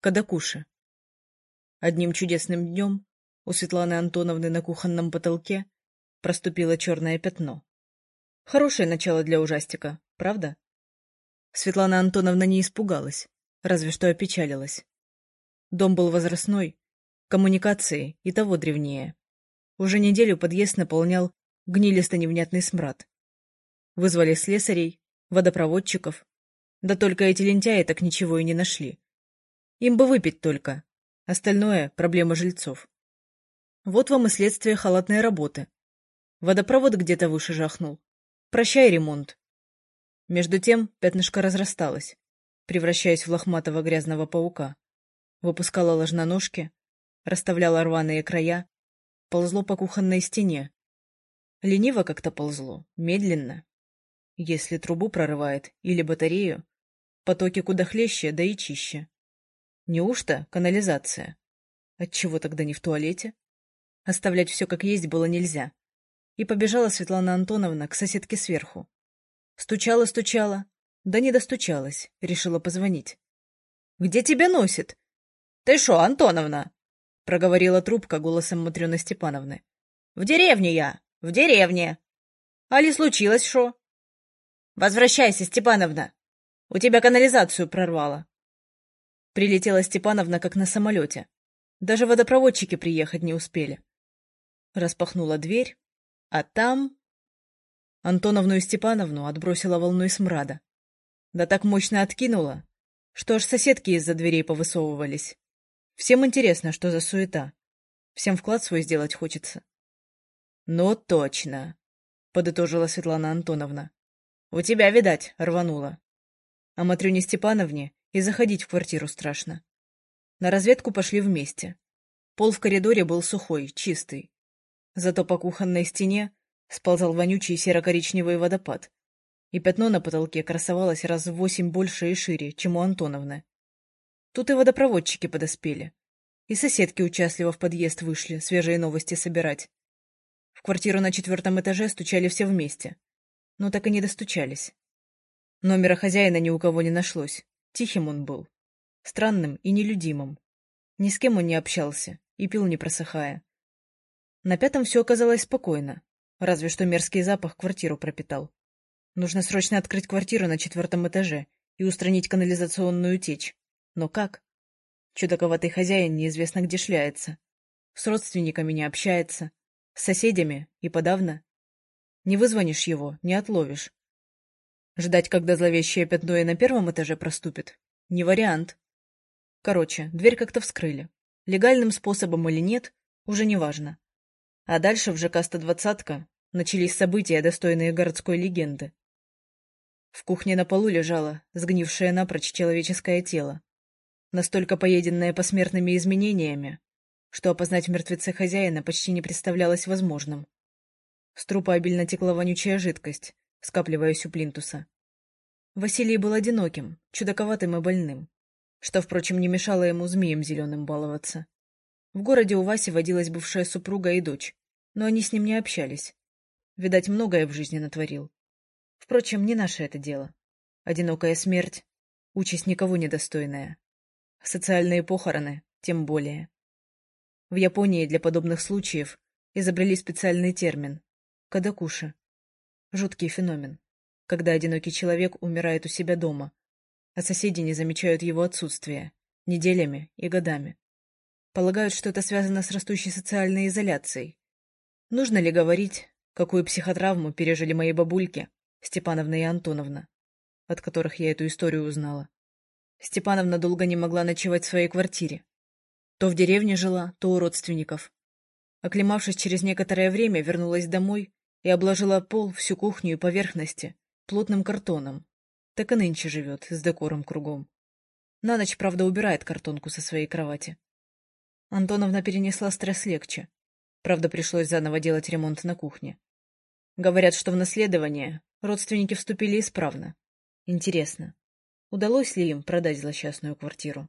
Кадакуши. Одним чудесным днем у Светланы Антоновны на кухонном потолке проступило черное пятно. Хорошее начало для ужастика, правда? Светлана Антоновна не испугалась, разве что опечалилась. Дом был возрастной, коммуникации и того древнее. Уже неделю подъезд наполнял гнилисто-невнятный смрад. Вызвали слесарей, водопроводчиков. Да только эти лентяи так ничего и не нашли. Им бы выпить только. Остальное — проблема жильцов. Вот вам и следствие халатной работы. Водопровод где-то выше жахнул. Прощай ремонт. Между тем пятнышко разрасталось, превращаясь в лохматого грязного паука. Выпускало ложноножки, расставляло рваные края, ползло по кухонной стене. Лениво как-то ползло, медленно. Если трубу прорывает или батарею, потоки куда хлеще, да и чище. Неужто канализация? Отчего тогда не в туалете? Оставлять все как есть было нельзя. И побежала Светлана Антоновна к соседке сверху. Стучала-стучала, да не достучалась, решила позвонить. — Где тебя носит? — Ты шо, Антоновна? — проговорила трубка голосом Матрёны Степановны. — В деревне я, в деревне. — Али случилось шо? — Возвращайся, Степановна. У тебя канализацию прорвало. Прилетела Степановна, как на самолете. Даже водопроводчики приехать не успели. Распахнула дверь, а там... Антоновну и Степановну отбросила волной смрада. Да так мощно откинула, что аж соседки из-за дверей повысовывались. Всем интересно, что за суета. Всем вклад свой сделать хочется. — Ну, точно, — подытожила Светлана Антоновна. — У тебя, видать, рвануло. А Матрёне Степановне и заходить в квартиру страшно. На разведку пошли вместе. Пол в коридоре был сухой, чистый. Зато по кухонной стене сползал вонючий серо-коричневый водопад, и пятно на потолке красовалось раз в восемь больше и шире, чем у Антоновны. Тут и водопроводчики подоспели, и соседки участливо в подъезд вышли свежие новости собирать. В квартиру на четвертом этаже стучали все вместе, но так и не достучались. Номера хозяина ни у кого не нашлось, тихим он был, странным и нелюдимым. Ни с кем он не общался и пил не просыхая. На пятом все оказалось спокойно, Разве что мерзкий запах квартиру пропитал. Нужно срочно открыть квартиру на четвертом этаже и устранить канализационную течь. Но как? Чудаковатый хозяин неизвестно где шляется. С родственниками не общается. С соседями и подавно. Не вызвонишь его, не отловишь. Ждать, когда зловещее пятно и на первом этаже проступит? Не вариант. Короче, дверь как-то вскрыли. Легальным способом или нет, уже не важно. А дальше в ЖК-120 начались события, достойные городской легенды. В кухне на полу лежало сгнившее напрочь человеческое тело, настолько поеденное посмертными изменениями, что опознать мертвеца хозяина почти не представлялось возможным. С трупа обильно текла вонючая жидкость, скапливаясь у плинтуса. Василий был одиноким, чудаковатым и больным, что, впрочем, не мешало ему змеем зеленым баловаться. В городе у Васи водилась бывшая супруга и дочь, но они с ним не общались. Видать, многое в жизни натворил. Впрочем, не наше это дело. Одинокая смерть — участь никого недостойная. Социальные похороны — тем более. В Японии для подобных случаев изобрели специальный термин — кадакуши. Жуткий феномен, когда одинокий человек умирает у себя дома, а соседи не замечают его отсутствия неделями и годами. Полагают, что это связано с растущей социальной изоляцией. Нужно ли говорить, какую психотравму пережили мои бабульки, Степановна и Антоновна, от которых я эту историю узнала? Степановна долго не могла ночевать в своей квартире. То в деревне жила, то у родственников. Оклемавшись через некоторое время, вернулась домой и обложила пол, всю кухню и поверхности плотным картоном. Так и нынче живет, с декором кругом. На ночь, правда, убирает картонку со своей кровати. Антоновна перенесла стресс легче. Правда, пришлось заново делать ремонт на кухне. Говорят, что в наследование родственники вступили исправно. Интересно, удалось ли им продать злосчастную квартиру?